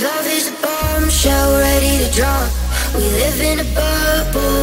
Love is a bombshell ready to drop. We live in a bubble